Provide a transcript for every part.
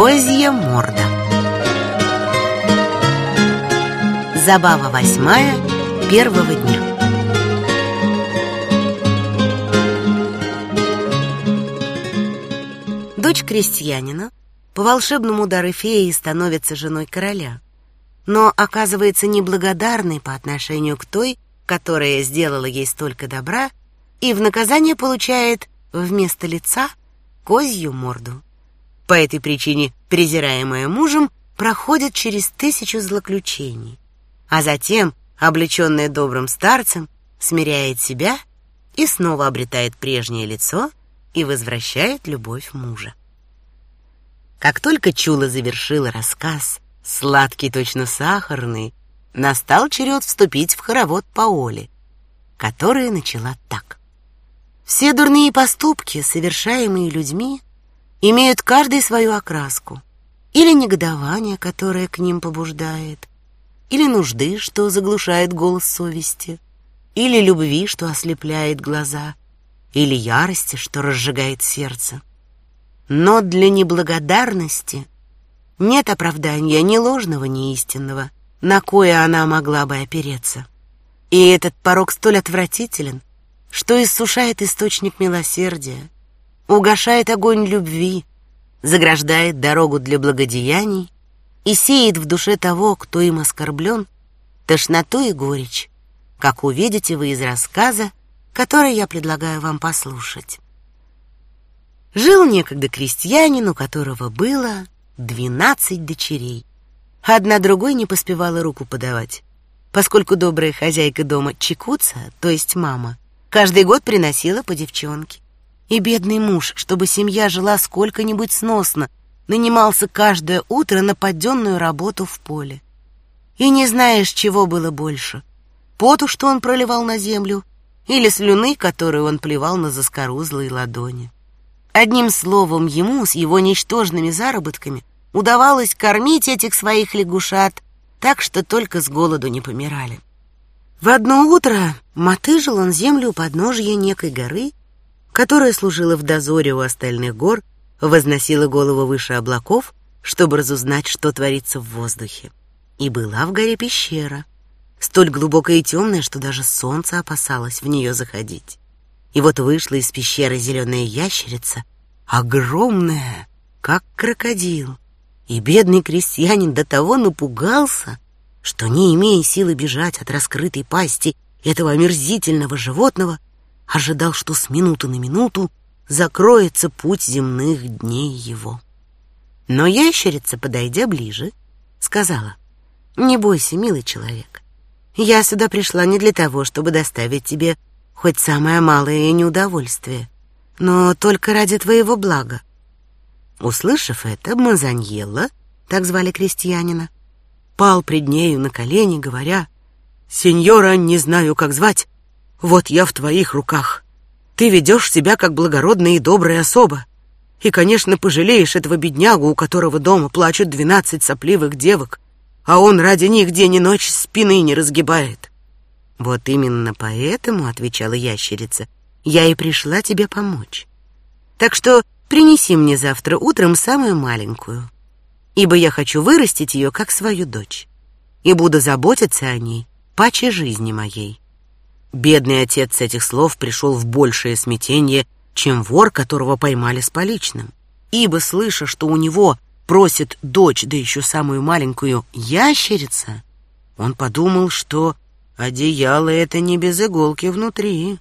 Козья морда Забава восьмая первого дня Дочь крестьянина по волшебному дару феи становится женой короля, но оказывается неблагодарной по отношению к той, которая сделала ей столько добра, и в наказание получает вместо лица козью морду. По этой причине презираемая мужем проходит через тысячу злоключений, а затем, облеченная добрым старцем, смиряет себя и снова обретает прежнее лицо и возвращает любовь мужа. Как только Чула завершила рассказ, сладкий точно сахарный, настал черед вступить в хоровод Паоли, которая начала так. Все дурные поступки, совершаемые людьми, имеют каждый свою окраску. Или негодование, которое к ним побуждает, или нужды, что заглушает голос совести, или любви, что ослепляет глаза, или ярости, что разжигает сердце. Но для неблагодарности нет оправдания ни ложного, ни истинного, на кое она могла бы опереться. И этот порог столь отвратителен, что иссушает источник милосердия, угашает огонь любви, заграждает дорогу для благодеяний и сеет в душе того, кто им оскорблен, тошноту и горечь, как увидите вы из рассказа, который я предлагаю вам послушать. Жил некогда крестьянин, у которого было двенадцать дочерей. Одна другой не поспевала руку подавать, поскольку добрая хозяйка дома Чекуца, то есть мама, каждый год приносила по девчонке. И бедный муж, чтобы семья жила сколько-нибудь сносно, нанимался каждое утро на подденную работу в поле. И не знаешь, чего было больше: поту, что он проливал на землю, или слюны, которую он плевал на заскорузлые ладони. Одним словом, ему с его ничтожными заработками удавалось кормить этих своих лягушат так, что только с голоду не помирали. В одно утро мотыжил он землю у подножья некой горы, которая служила в дозоре у остальных гор, возносила голову выше облаков, чтобы разузнать, что творится в воздухе. И была в горе пещера, столь глубокая и темная, что даже солнце опасалось в нее заходить. И вот вышла из пещеры зеленая ящерица, огромная, как крокодил. И бедный крестьянин до того напугался, что, не имея силы бежать от раскрытой пасти этого омерзительного животного, ожидал, что с минуты на минуту закроется путь земных дней его. Но ящерица, подойдя ближе, сказала, «Не бойся, милый человек, я сюда пришла не для того, чтобы доставить тебе хоть самое малое неудовольствие, но только ради твоего блага. Услышав это, Мазаньелла, так звали крестьянина, пал пред нею на колени, говоря, «Сеньора, не знаю, как звать, вот я в твоих руках. Ты ведешь себя как благородная и добрая особа, и, конечно, пожалеешь этого беднягу, у которого дома плачут двенадцать сопливых девок, а он ради них день и ночь спины не разгибает». «Вот именно поэтому, — отвечала ящерица, — я и пришла тебе помочь. Так что Принеси мне завтра утром самую маленькую, ибо я хочу вырастить ее как свою дочь, и буду заботиться о ней паче жизни моей. Бедный отец с этих слов пришел в большее смятение, чем вор, которого поймали с поличным, ибо слыша, что у него просит дочь, да еще самую маленькую ящерица, он подумал, что одеяло это не без иголки внутри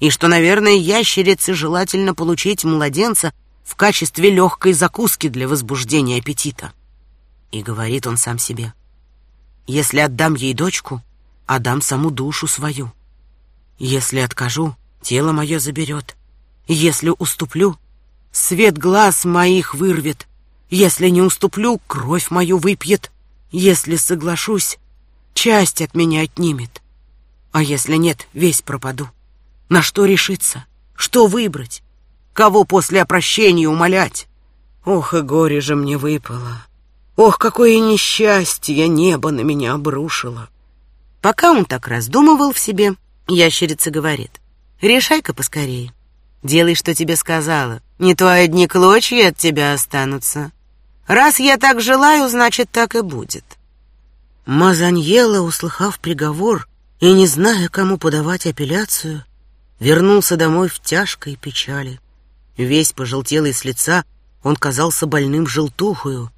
и что, наверное, ящерице желательно получить младенца в качестве легкой закуски для возбуждения аппетита. И говорит он сам себе, если отдам ей дочку, отдам саму душу свою. Если откажу, тело мое заберет. Если уступлю, свет глаз моих вырвет. Если не уступлю, кровь мою выпьет. Если соглашусь, часть от меня отнимет. А если нет, весь пропаду. На что решиться? Что выбрать? Кого после опрощения умолять? Ох, и горе же мне выпало. Ох, какое несчастье небо на меня обрушило. Пока он так раздумывал в себе, ящерица говорит, решай-ка поскорее. Делай, что тебе сказала. Не то одни клочья от тебя останутся. Раз я так желаю, значит, так и будет. Мазаньела, услыхав приговор и не зная, кому подавать апелляцию, вернулся домой в тяжкой печали. Весь пожелтелый с лица, он казался больным желтухою,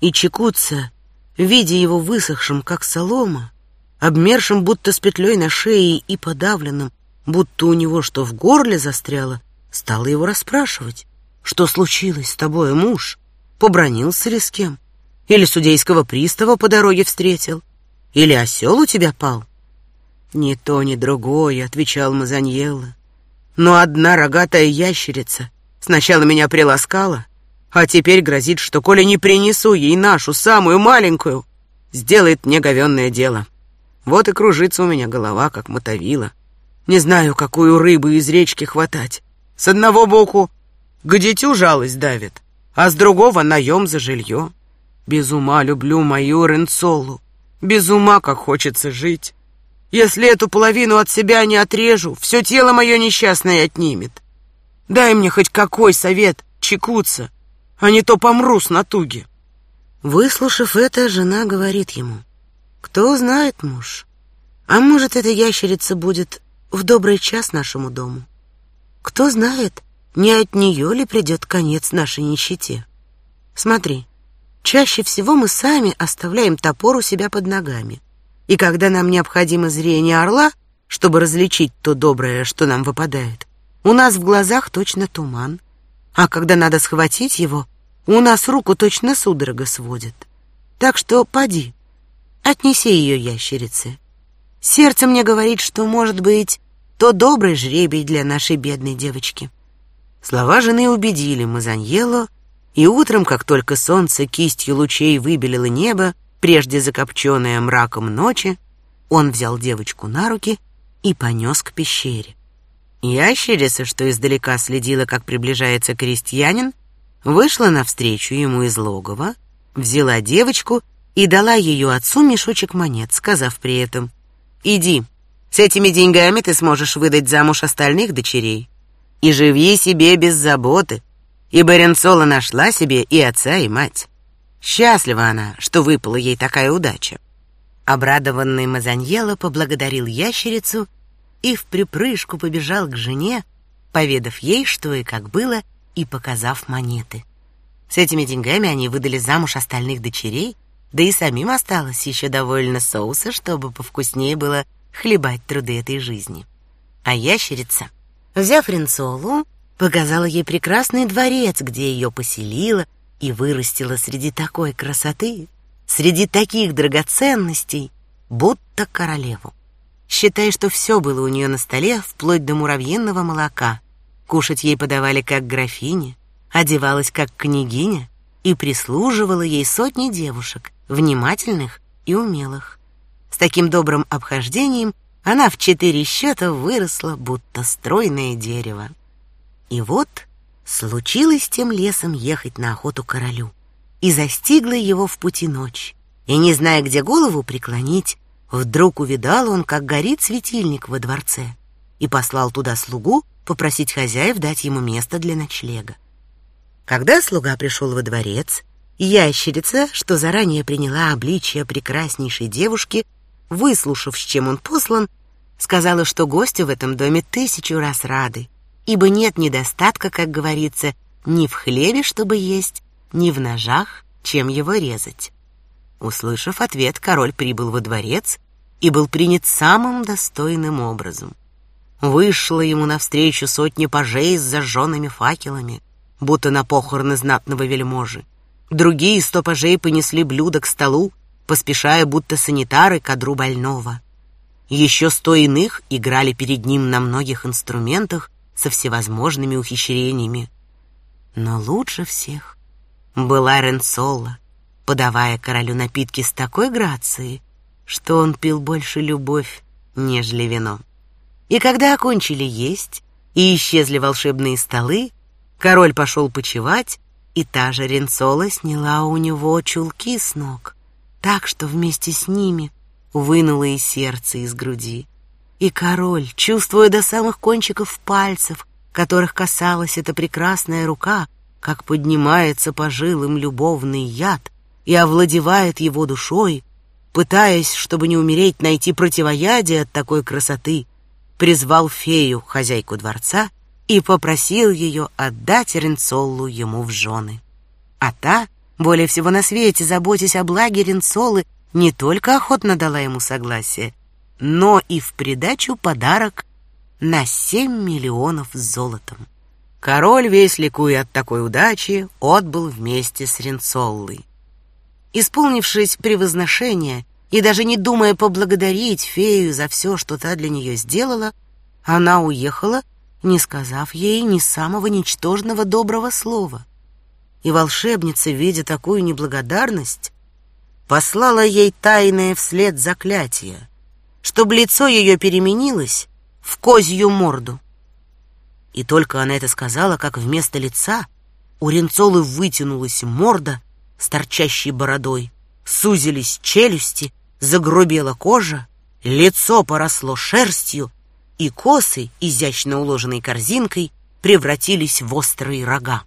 и Чекутся, видя его высохшим, как солома, обмершим, будто с петлей на шее и подавленным, будто у него что в горле застряло, стала его расспрашивать. «Что случилось с тобой, муж? Побронился ли с кем? Или судейского пристава по дороге встретил? Или осел у тебя пал?» «Ни то, ни другое», — отвечал Мазаньелло. «Но одна рогатая ящерица сначала меня приласкала, а теперь грозит, что, коли не принесу ей нашу, самую маленькую, сделает мне говенное дело. Вот и кружится у меня голова, как мотовила. Не знаю, какую рыбу из речки хватать. С одного боку к дитю жалость давит, а с другого наем за жилье. Без ума люблю мою Ренцолу. Без ума, как хочется жить. Если эту половину от себя не отрежу, все тело мое несчастное отнимет. Дай мне хоть какой совет, чекуться, а не то помру с натуги. Выслушав это, жена говорит ему, «Кто знает, муж, а может, эта ящерица будет в добрый час нашему дому? Кто знает, не от нее ли придет конец нашей нищете? Смотри, чаще всего мы сами оставляем топор у себя под ногами, и когда нам необходимо зрение орла, чтобы различить то доброе, что нам выпадает, у нас в глазах точно туман, а когда надо схватить его, у нас руку точно судорога сводит. Так что поди, отнеси ее ящерице. Сердце мне говорит, что, может быть, то добрый жребий для нашей бедной девочки. Слова жены убедили Мазаньело, и утром, как только солнце кистью лучей выбелило небо, прежде закопченное мраком ночи, он взял девочку на руки и понес к пещере. Ящерица, что издалека следила, как приближается крестьянин, вышла навстречу ему из логова, взяла девочку и дала ее отцу мешочек монет, сказав при этом «Иди, с этими деньгами ты сможешь выдать замуж остальных дочерей и живи себе без заботы, ибо Ренцола нашла себе и отца, и мать. Счастлива она, что выпала ей такая удача». Обрадованный Мазаньело поблагодарил ящерицу и в припрыжку побежал к жене, поведав ей, что и как было, и показав монеты. С этими деньгами они выдали замуж остальных дочерей, да и самим осталось еще довольно соуса, чтобы повкуснее было хлебать труды этой жизни. А ящерица, взяв Ренцолу, показала ей прекрасный дворец, где ее поселила и вырастила среди такой красоты, среди таких драгоценностей, будто королеву. Считай, что все было у нее на столе, вплоть до муравьиного молока. Кушать ей подавали как графине, одевалась как княгиня и прислуживала ей сотни девушек, внимательных и умелых. С таким добрым обхождением она в четыре счета выросла, будто стройное дерево. И вот случилось тем лесом ехать на охоту королю, и застигла его в пути ночь. И не зная, где голову преклонить, Вдруг увидал он, как горит светильник во дворце, и послал туда слугу попросить хозяев дать ему место для ночлега. Когда слуга пришел во дворец, ящерица, что заранее приняла обличие прекраснейшей девушки, выслушав, с чем он послан, сказала, что гости в этом доме тысячу раз рады, ибо нет недостатка, как говорится, ни в хлебе, чтобы есть, ни в ножах, чем его резать. Услышав ответ, король прибыл во дворец и был принят самым достойным образом. Вышло ему навстречу сотни пажей с зажженными факелами, будто на похороны знатного вельможи. Другие сто пажей понесли блюдо к столу, поспешая, будто санитары к одру больного. Еще сто иных играли перед ним на многих инструментах со всевозможными ухищрениями. Но лучше всех была Ренцолла, подавая королю напитки с такой грацией, что он пил больше любовь, нежели вино. И когда окончили есть и исчезли волшебные столы, король пошел почевать, и та же Ренцола сняла у него чулки с ног, так что вместе с ними вынула и сердце из груди. И король, чувствуя до самых кончиков пальцев, которых касалась эта прекрасная рука, как поднимается по жилам любовный яд и овладевает его душой, пытаясь, чтобы не умереть, найти противоядие от такой красоты, призвал фею, хозяйку дворца, и попросил ее отдать Ренцоллу ему в жены. А та, более всего на свете заботясь о благе Ренцоллы, не только охотно дала ему согласие, но и в придачу подарок на семь миллионов золотом. Король, весь ликуя от такой удачи, отбыл вместе с Ренцоллой. Исполнившись превозношения и даже не думая поблагодарить фею за все, что та для нее сделала, она уехала, не сказав ей ни самого ничтожного доброго слова. И волшебница, видя такую неблагодарность, послала ей тайное вслед заклятие, чтобы лицо ее переменилось в козью морду. И только она это сказала, как вместо лица у Ренцолы вытянулась морда с торчащей бородой, сузились челюсти, загрубела кожа, лицо поросло шерстью, и косы, изящно уложенной корзинкой, превратились в острые рога.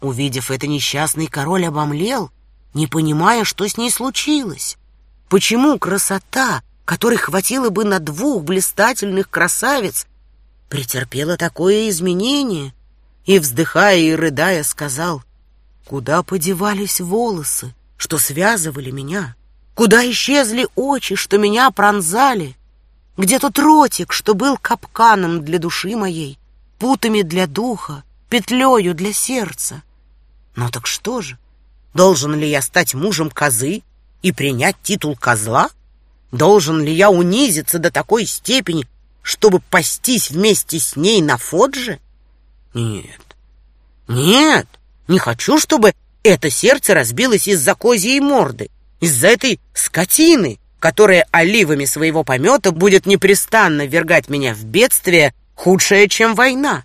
Увидев это, несчастный король обомлел, не понимая, что с ней случилось. Почему красота, которой хватило бы на двух блистательных красавиц, претерпела такое изменение? И, вздыхая и рыдая, сказал, «Куда подевались волосы, что связывали меня? Куда исчезли очи, что меня пронзали? Где тот ротик, что был капканом для души моей, путами для духа, петлею для сердца? Ну так что же, должен ли я стать мужем козы и принять титул козла? Должен ли я унизиться до такой степени, чтобы пастись вместе с ней на Фодже? Нет, нет, не хочу, чтобы это сердце разбилось из-за козьей морды, из-за этой скотины, которая оливами своего помета будет непрестанно ввергать меня в бедствие, худшее, чем война.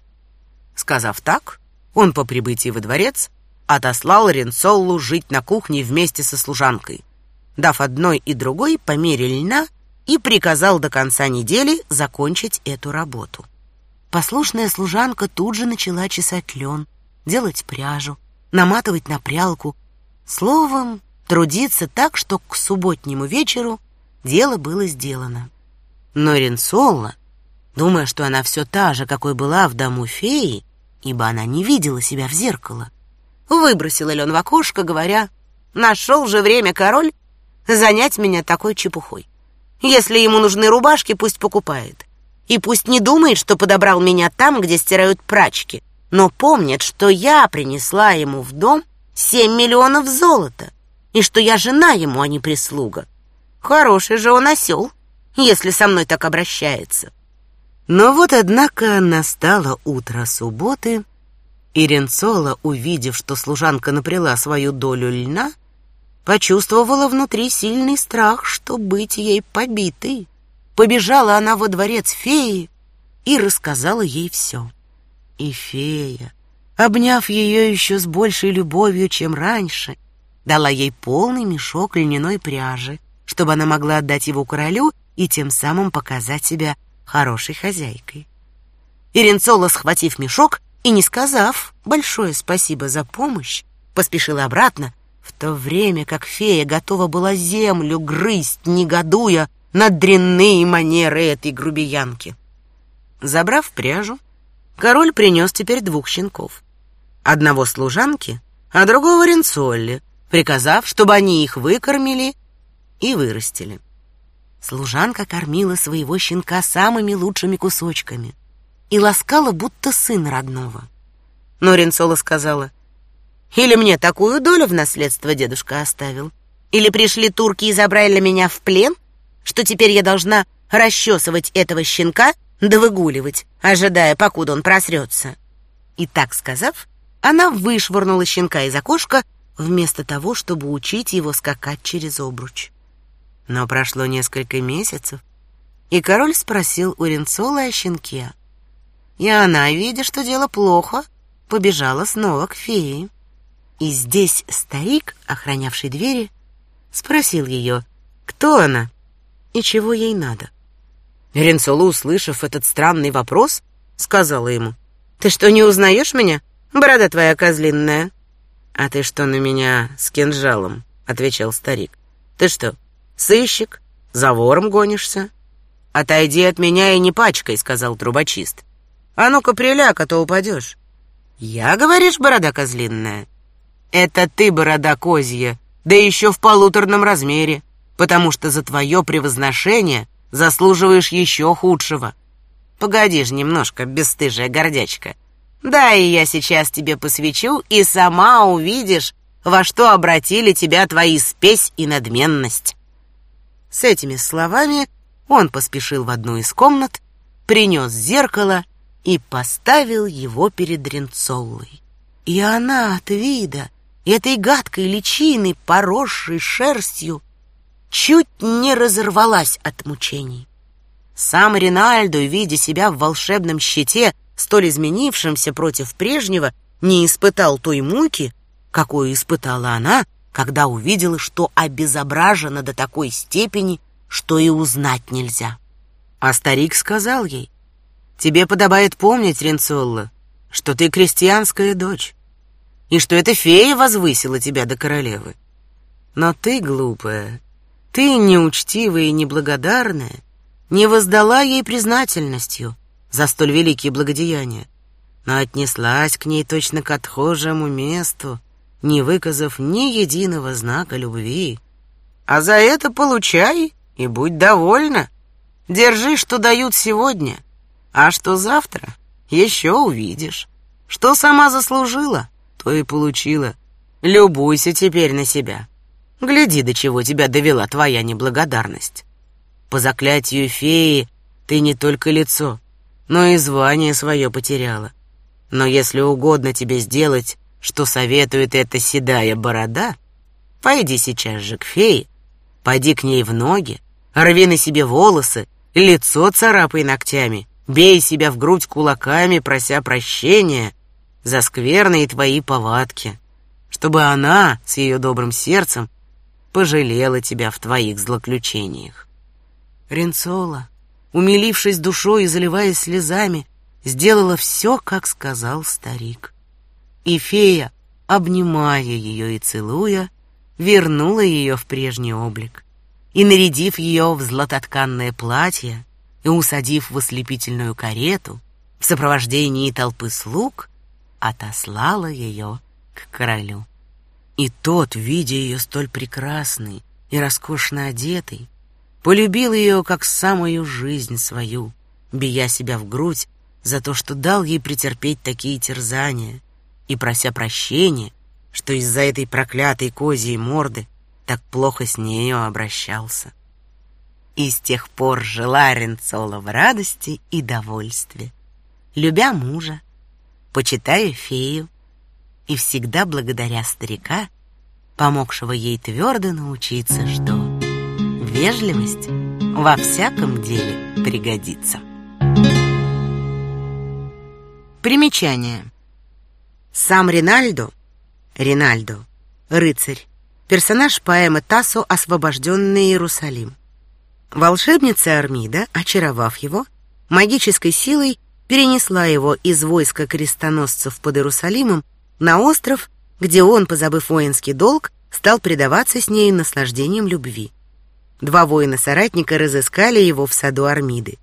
Сказав так, он по прибытии во дворец отослал Ренцоллу жить на кухне вместе со служанкой, дав одной и другой по мере льна и приказал до конца недели закончить эту работу. Послушная служанка тут же начала чесать лен, делать пряжу, наматывать на прялку, словом, трудиться так, что к субботнему вечеру дело было сделано. Но Ренсолла, думая, что она все та же, какой была в дому феи, ибо она не видела себя в зеркало, выбросила Лен в окошко, говоря, «Нашел же время, король, занять меня такой чепухой. Если ему нужны рубашки, пусть покупает. И пусть не думает, что подобрал меня там, где стирают прачки, но помнит, что я принесла ему в дом семь миллионов золота, и что я жена ему, а не прислуга. Хороший же он осел, если со мной так обращается. Но вот, однако, настало утро субботы, и Ренцола, увидев, что служанка напряла свою долю льна, почувствовала внутри сильный страх, что быть ей побитой. Побежала она во дворец феи и рассказала ей все. И фея, обняв ее еще с большей любовью, чем раньше, дала ей полный мешок льняной пряжи, чтобы она могла отдать его королю и тем самым показать себя хорошей хозяйкой. Иренцола, схватив мешок и не сказав большое спасибо за помощь, поспешила обратно, в то время как фея готова была землю грызть, негодуя на дрянные манеры этой грубиянки. Забрав пряжу, король принес теперь двух щенков. Одного служанки, а другого Ренцолли, приказав, чтобы они их выкормили и вырастили. Служанка кормила своего щенка самыми лучшими кусочками и ласкала, будто сын родного. Но Ренцола сказала, «Или мне такую долю в наследство дедушка оставил, или пришли турки и забрали меня в плен, что теперь я должна расчесывать этого щенка да выгуливать, ожидая, покуда он просрется». И так сказав, она вышвырнула щенка из окошка вместо того, чтобы учить его скакать через обруч. Но прошло несколько месяцев, и король спросил у Ренцолы о щенке. И она, видя, что дело плохо, побежала снова к фее. И здесь старик, охранявший двери, спросил ее, кто она и чего ей надо. Ренцола, услышав этот странный вопрос, сказала ему, «Ты что, не узнаешь меня? Борода твоя козлинная». «А ты что на меня с кинжалом?» — отвечал старик. «Ты что, сыщик? За вором гонишься?» «Отойди от меня и не пачкай», — сказал трубочист. «А ну-ка, приляг, а то упадешь». «Я, говоришь, борода козлинная?» «Это ты, борода козья, да еще в полуторном размере, потому что за твое превозношение заслуживаешь еще худшего. Погоди ж немножко, бесстыжая гордячка. Да, и я сейчас тебе посвечу, и сама увидишь, во что обратили тебя твои спесь и надменность». С этими словами он поспешил в одну из комнат, принес зеркало и поставил его перед Ренцоллой. И она от вида этой гадкой личины, поросшей шерстью, чуть не разорвалась от мучений. Сам Ринальдо, видя себя в волшебном щите, столь изменившемся против прежнего, не испытал той муки, какую испытала она, когда увидела, что обезображена до такой степени, что и узнать нельзя. А старик сказал ей, «Тебе подобает помнить, Ренцолла, что ты крестьянская дочь, и что эта фея возвысила тебя до королевы. Но ты, глупая, ты, неучтивая и неблагодарная, не воздала ей признательностью за столь великие благодеяния, но отнеслась к ней точно к отхожему месту, не выказав ни единого знака любви. А за это получай и будь довольна. Держи, что дают сегодня, а что завтра, еще увидишь. Что сама заслужила, то и получила. Любуйся теперь на себя. Гляди, до чего тебя довела твоя неблагодарность. По заклятию феи ты не только лицо, но и звание свое потеряла. Но если угодно тебе сделать, что советует эта седая борода, пойди сейчас же к фее, пойди к ней в ноги, рви на себе волосы, лицо царапай ногтями, бей себя в грудь кулаками, прося прощения за скверные твои повадки, чтобы она с ее добрым сердцем пожалела тебя в твоих злоключениях. Ренцола, умилившись душой и заливаясь слезами, сделала все, как сказал старик. И фея, обнимая ее и целуя, вернула ее в прежний облик. И, нарядив ее в златотканное платье и усадив в ослепительную карету, в сопровождении толпы слуг, отослала ее к королю. И тот, видя ее столь прекрасной и роскошно одетой, полюбил ее как самую жизнь свою, бия себя в грудь за то, что дал ей претерпеть такие терзания, и прося прощения, что из-за этой проклятой козьей морды так плохо с нею обращался. И с тех пор жила Ренцола в радости и довольстве, любя мужа, почитая фею, и всегда благодаря старика, помогшего ей твердо научиться, что вежливость во всяком деле пригодится. Примечание. Сам Ринальдо, Ринальдо, рыцарь, персонаж поэмы Тассо «Освобожденный Иерусалим». Волшебница Армида, очаровав его, магической силой перенесла его из войска крестоносцев под Иерусалимом на остров, где он, позабыв воинский долг, стал предаваться с ней наслаждением любви. Два воина-соратника разыскали его в саду Армиды.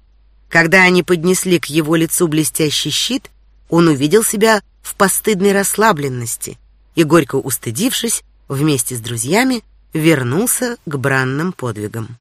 Когда они поднесли к его лицу блестящий щит, он увидел себя в постыдной расслабленности и, горько устыдившись, вместе с друзьями вернулся к бранным подвигам.